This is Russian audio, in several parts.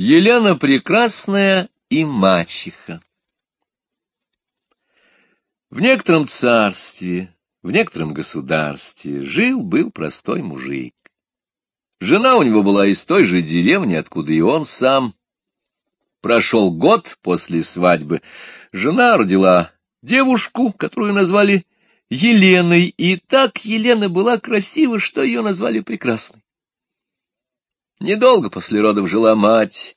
Елена Прекрасная и мачеха В некотором царстве, в некотором государстве жил-был простой мужик. Жена у него была из той же деревни, откуда и он сам. Прошел год после свадьбы. Жена родила девушку, которую назвали Еленой, и так Елена была красива, что ее назвали прекрасной. Недолго после родов жила мать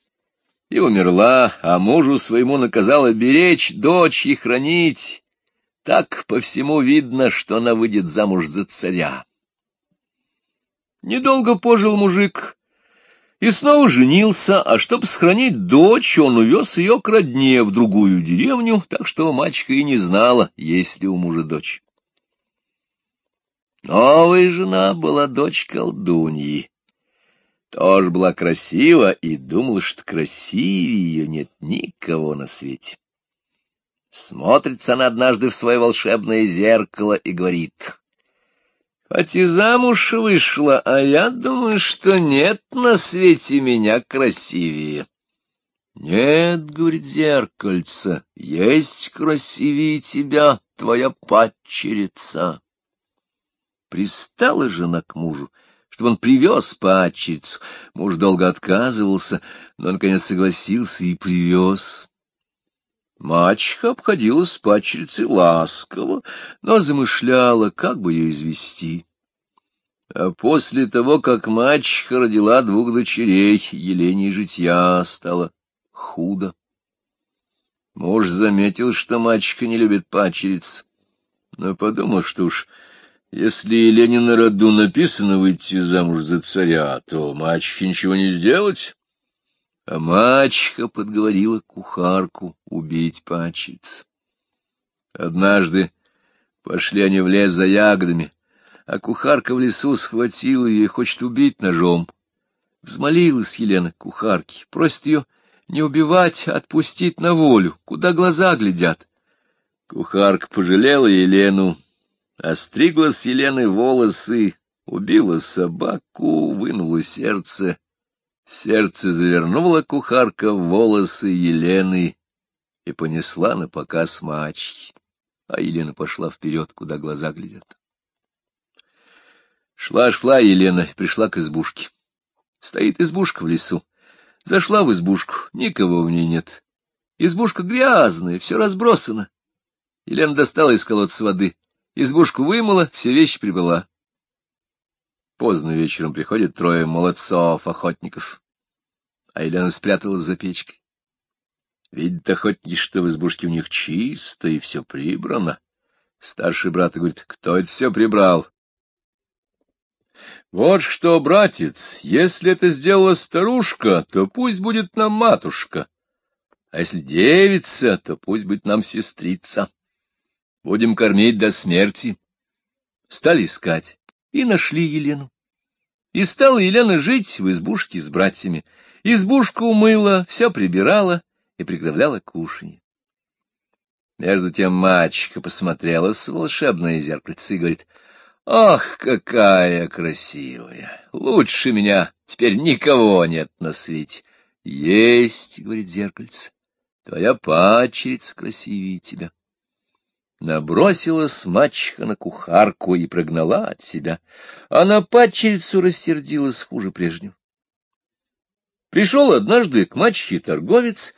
и умерла, а мужу своему наказала беречь дочь и хранить. Так по всему видно, что она выйдет замуж за царя. Недолго пожил мужик и снова женился, а чтобы сохранить дочь, он увез ее к родне в другую деревню, так что мачка и не знала, есть ли у мужа дочь. Новая жена была дочь колдуньи тоже была красива и думала, что красивее ее нет никого на свете. Смотрится она однажды в свое волшебное зеркало и говорит, «Хоть и замуж вышла, а я думаю, что нет на свете меня красивее». «Нет, — говорит зеркальце, — есть красивее тебя твоя падчерица». Пристала жена к мужу чтобы он привез падчерицу. Муж долго отказывался, но, наконец, согласился и привез. Мачеха обходила с падчерицей ласково, но замышляла, как бы ее извести. А после того, как мачеха родила двух дочерей, Елене житья стало худо. Муж заметил, что мачеха не любит падчериц, но подумал, что уж если Елене на роду написано выйти замуж за царя, то мачехе ничего не сделать. А мачеха подговорила кухарку убить пачиц. Однажды пошли они в лес за ягодами, а кухарка в лесу схватила ее и хочет убить ножом. Взмолилась Елена кухарке, просит ее не убивать, а отпустить на волю, куда глаза глядят. Кухарка пожалела Елену, Остригла с Елены волосы, убила собаку, вынула сердце. Сердце завернула кухарка в волосы Елены и понесла на показ мачехи, а Елена пошла вперед, куда глаза глядят. Шла-шла Елена, пришла к избушке. Стоит избушка в лесу. Зашла в избушку, никого в ней нет. Избушка грязная, все разбросано. Елена достала из колодца воды, Избушку вымыла, все вещи прибыла. Поздно вечером приходят трое молодцов, охотников. А Елена спряталась за печкой. Видят охотники, что в избушке у них чисто и все прибрано. Старший брат говорит, кто это все прибрал? Вот что, братец, если это сделала старушка, то пусть будет нам матушка, а если девица, то пусть будет нам сестрица. Будем кормить до смерти. Стали искать и нашли Елену. И стала Елена жить в избушке с братьями. Избушку умыла, все прибирала и приготовляла кушанье. Между тем мачеха посмотрела с волшебное зеркальце и говорит, «Ах, какая красивая! Лучше меня теперь никого нет на свете!» «Есть, — говорит зеркальце, — твоя падчерица красивее тебя». Набросилась мачеха на кухарку и прогнала от себя, а на падчерицу рассердилась хуже прежнего. Пришел однажды к мачехе торговец,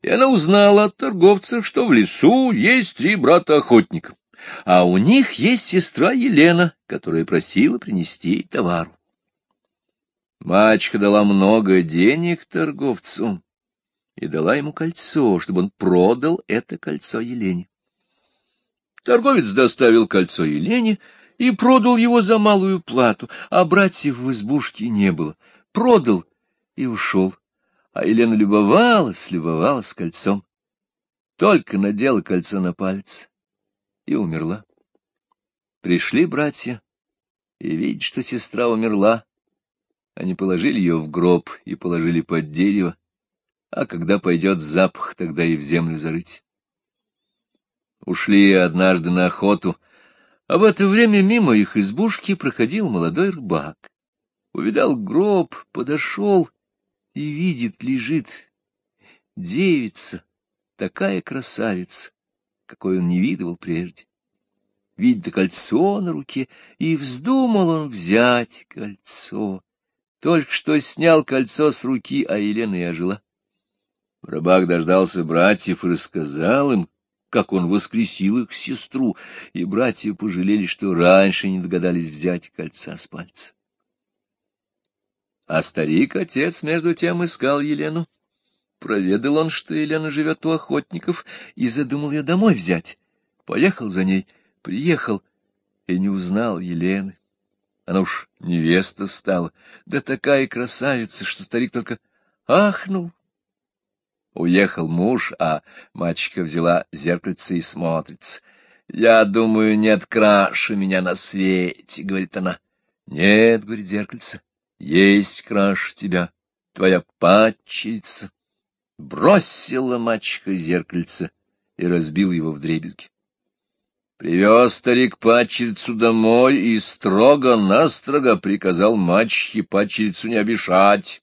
и она узнала от торговца, что в лесу есть три брата-охотника, а у них есть сестра Елена, которая просила принести ей товару. Мачеха дала много денег торговцу и дала ему кольцо, чтобы он продал это кольцо Елене. Торговец доставил кольцо Елене и продал его за малую плату, а братьев в избушке не было. Продал и ушел. А Елена любовалась, любовалась кольцом. Только надела кольцо на палец и умерла. Пришли братья и видят, что сестра умерла. Они положили ее в гроб и положили под дерево, а когда пойдет запах, тогда и в землю зарыть ушли однажды на охоту, а в это время мимо их избушки проходил молодой рыбак. Увидал гроб, подошел и видит, лежит девица, такая красавица, какой он не видывал прежде. Видит кольцо на руке, и вздумал он взять кольцо. Только что снял кольцо с руки, а Елена и ожила. Рыбак дождался братьев и рассказал им, как он воскресил их сестру, и братья пожалели, что раньше не догадались взять кольца с пальца. А старик-отец, между тем, искал Елену. Проведал он, что Елена живет у охотников, и задумал ее домой взять. Поехал за ней, приехал и не узнал Елены. Она уж невеста стала, да такая красавица, что старик только ахнул. Уехал муж, а мачеха взяла зеркальце и смотрится. «Я думаю, нет краше меня на свете», — говорит она. «Нет», — говорит зеркальце, — «есть краше тебя, твоя падчерица». Бросила мачеха зеркальце и разбил его вдребезги. Привез старик падчерицу домой и строго-настрого приказал мачехе падчерицу не обижать.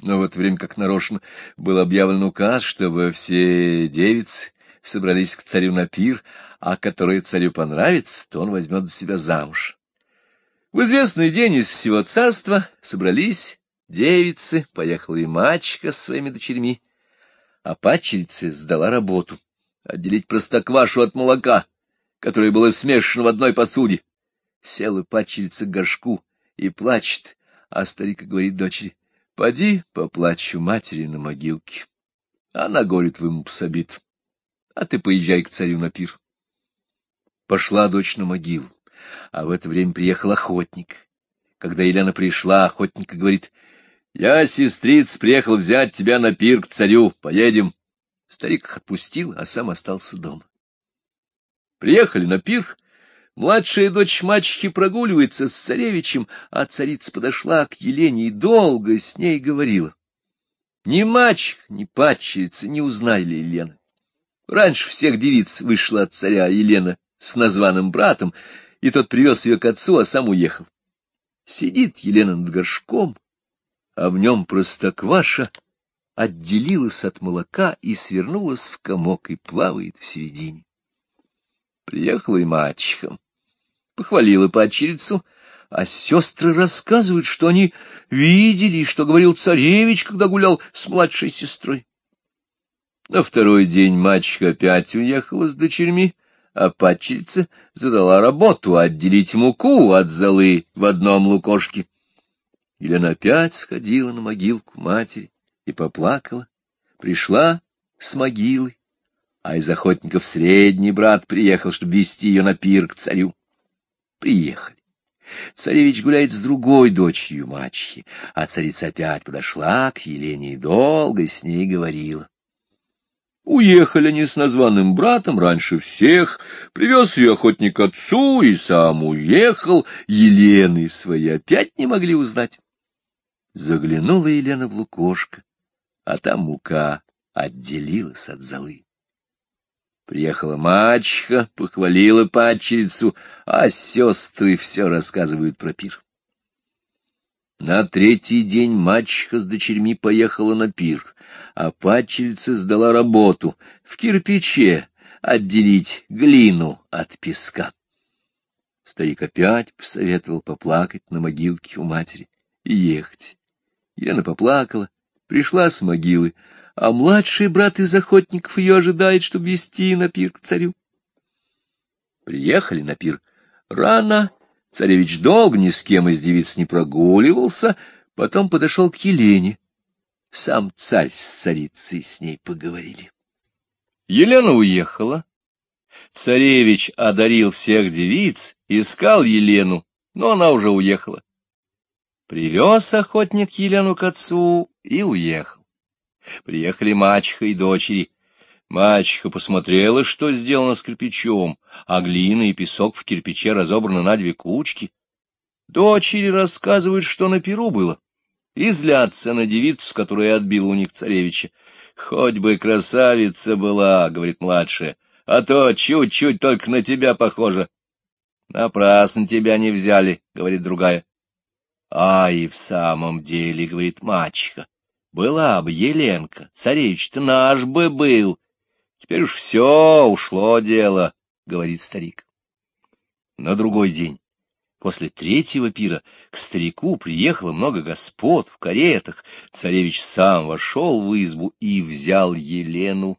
Но вот время как нарочно был объявлен указ, чтобы все девицы собрались к царю на пир, а который царю понравится, то он возьмет за себя замуж. В известный день из всего царства собрались девицы, поехала и мачка с своими дочерьми, а падчерица сдала работу — отделить простоквашу от молока, которое было смешано в одной посуде. Села падчерица к горшку и плачет, а старик говорит дочери, Поди поплачу матери на могилке. Она горе твоему пособит. А ты поезжай к царю на пир. Пошла дочь на могилу, а в это время приехал охотник. Когда Елена пришла, охотник говорит, — Я, сестриц, приехал взять тебя на пир к царю. Поедем. Старик отпустил, а сам остался дома. Приехали на пир, Младшая дочь мачехи прогуливается с царевичем, а царица подошла к Елене и долго с ней говорила. Ни мачех, ни падчерица не узнали Елены. Раньше всех девиц вышла от царя Елена с названным братом, и тот привез ее к отцу, а сам уехал. Сидит Елена над горшком, а в нем простокваша отделилась от молока и свернулась в комок и плавает в середине. Приехала и мачеха похвалила падчерицу, а сестры рассказывают, что они видели, что говорил царевич, когда гулял с младшей сестрой. На второй день мачеха опять уехала с дочерьми, а падчерица задала работу отделить муку от золы в одном лукошке. Елена опять сходила на могилку матери и поплакала, пришла с могилы, а из охотников средний брат приехал, чтобы вести ее на пир к царю. Приехали. Царевич гуляет с другой дочерью мачехи, а царица опять подошла к Елене и долго с ней говорила. Уехали они с названным братом раньше всех, привез ее охотник отцу и сам уехал, Елены свои опять не могли узнать. Заглянула Елена в лукошко, а там мука отделилась от золы. Приехала мачеха, похвалила падчерицу, а сестры все рассказывают про пир. На третий день мачеха с дочерьми поехала на пир, а падчерица сдала работу в кирпиче отделить глину от песка. Старик опять посоветовал поплакать на могилке у матери и ехать. Елена поплакала, пришла с могилы, а младший брат из охотников ее ожидает, чтобы вести на пир к царю. Приехали на пир рано, царевич долго ни с кем из девиц не прогуливался, потом подошел к Елене. Сам царь с царицей с ней поговорили. Елена уехала. Царевич одарил всех девиц, искал Елену, но она уже уехала. Привез охотник Елену к отцу и уехал. Приехали мачеха и дочери. Мачеха посмотрела, что сделано с кирпичом, а глина и песок в кирпиче разобраны на две кучки. Дочери рассказывают, что на перу было, и на девицу, которая отбила у них царевича. «Хоть бы красавица была», — говорит младшая, — «а то чуть-чуть только на тебя похоже». «Напрасно тебя не взяли», — говорит другая. «А и в самом деле», — говорит мачеха, Была бы Еленка, царевич-то наш бы был. Теперь уж все, ушло дело, — говорит старик. На другой день, после третьего пира, к старику приехало много господ в каретах. Царевич сам вошел в избу и взял Елену.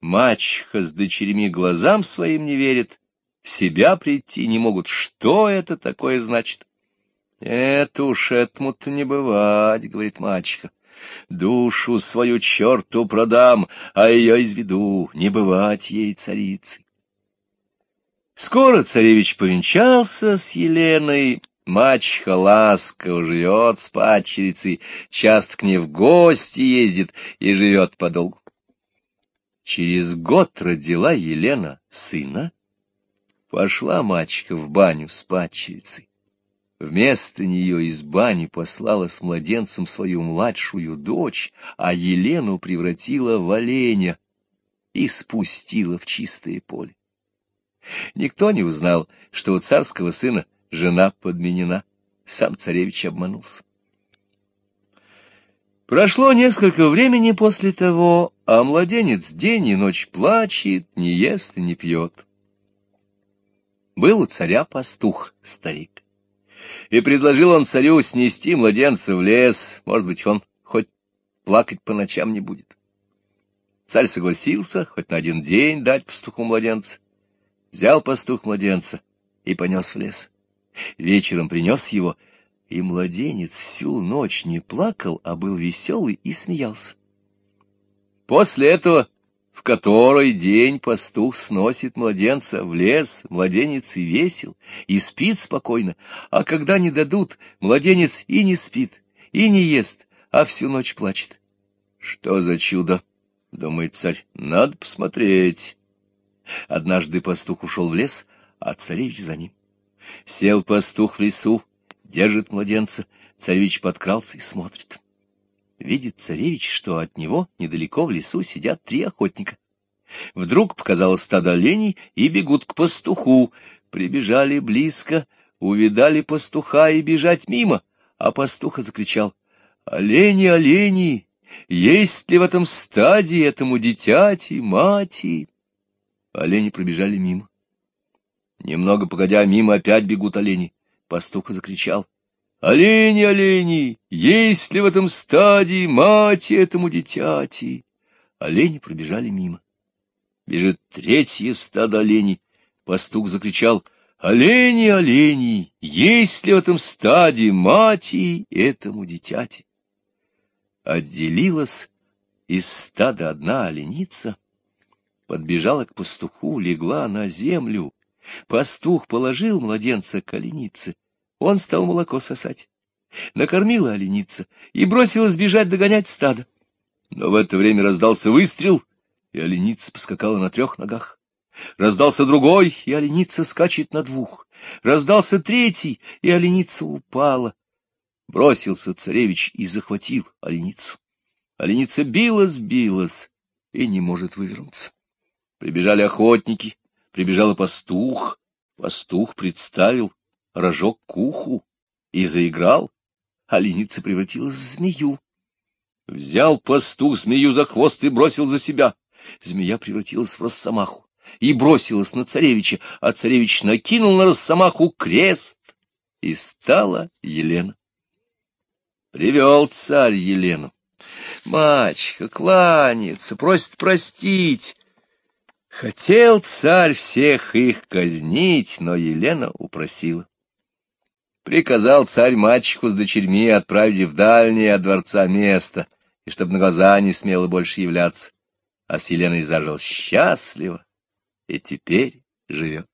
Мачеха с дочерьми глазам своим не верит, в себя прийти не могут. Что это такое значит? — Это уж этому-то не бывать, — говорит мачеха. — Душу свою черту продам, а ее изведу, не бывать ей царицей. Скоро царевич повенчался с Еленой, мачеха ласково живет с падчерицей, часто к ней в гости ездит и живет подолгу. Через год родила Елена сына, пошла мачеха в баню с падчерицей. Вместо нее из бани послала с младенцем свою младшую дочь, а Елену превратила в оленя и спустила в чистое поле. Никто не узнал, что у царского сына жена подменена. Сам царевич обманулся. Прошло несколько времени после того, а младенец день и ночь плачет, не ест и не пьет. Был у царя пастух, старик и предложил он царю снести младенца в лес, может быть, он хоть плакать по ночам не будет. Царь согласился хоть на один день дать пастуху младенца. Взял пастух младенца и понес в лес. Вечером принес его, и младенец всю ночь не плакал, а был веселый и смеялся. После этого в который день пастух сносит младенца в лес, младенец и весел, и спит спокойно, а когда не дадут, младенец и не спит, и не ест, а всю ночь плачет. Что за чудо? — думает царь. — Надо посмотреть. Однажды пастух ушел в лес, а царевич за ним. Сел пастух в лесу, держит младенца, царевич подкрался и смотрит. Видит царевич, что от него недалеко в лесу сидят три охотника. Вдруг показалось стадо оленей и бегут к пастуху. Прибежали близко, увидали пастуха и бежать мимо, а пастуха закричал «Олени, олени! Есть ли в этом стаде этому дитяти, мати?» Олени пробежали мимо. Немного погодя, мимо опять бегут олени. Пастуха закричал Олени, олени, есть ли в этом стадии мать этому дитяти? Олени пробежали мимо. Бежит третье стадо оленей. Пастух закричал, Олени, олени, есть ли в этом стадии мати этому дитяти? Отделилась из стада одна оленица, подбежала к пастуху, легла на землю. Пастух положил младенца к оленице — он стал молоко сосать. Накормила оленица и бросилась бежать догонять стадо. Но в это время раздался выстрел, и оленица поскакала на трех ногах. Раздался другой, и оленица скачет на двух. Раздался третий, и оленица упала. Бросился царевич и захватил оленицу. Оленица билась-билась и не может вывернуться. Прибежали охотники, прибежал пастух. Пастух представил рожок к уху и заиграл, а леница превратилась в змею. Взял пастух змею за хвост и бросил за себя. Змея превратилась в росомаху и бросилась на царевича, а царевич накинул на росомаху крест, и стала Елена. Привел царь Елену. Мачеха кланяется, просит простить. Хотел царь всех их казнить, но Елена упросила приказал царь мачеху с дочерьми отправить в дальнее от дворца место, и чтобы на глаза не смело больше являться. А с Еленой зажил счастливо, и теперь живет.